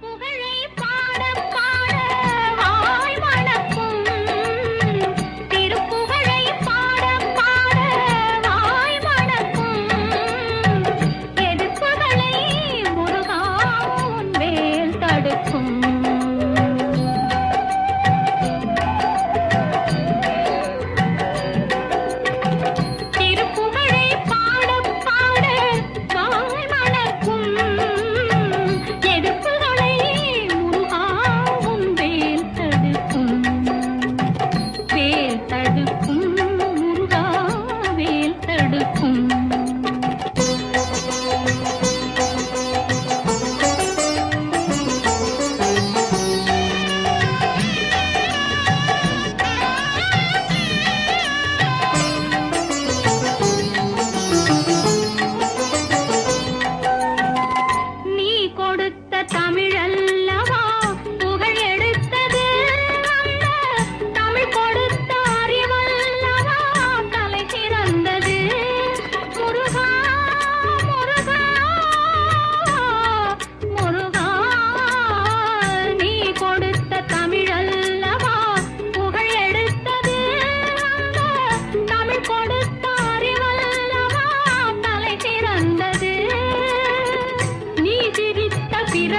不个人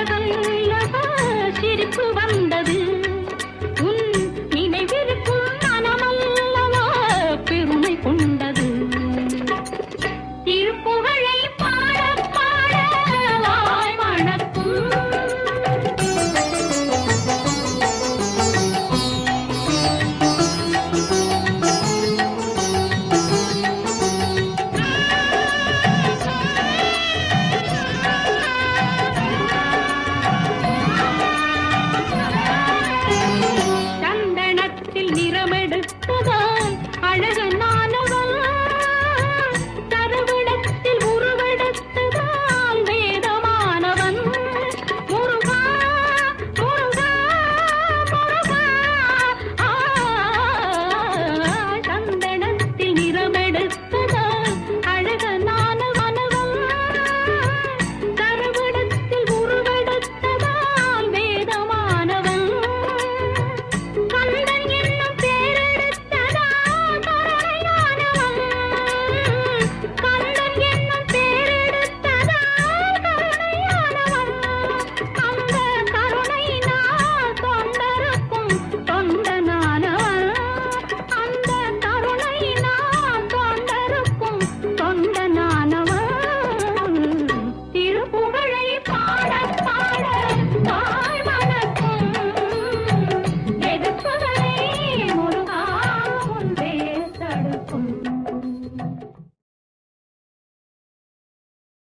தந்தை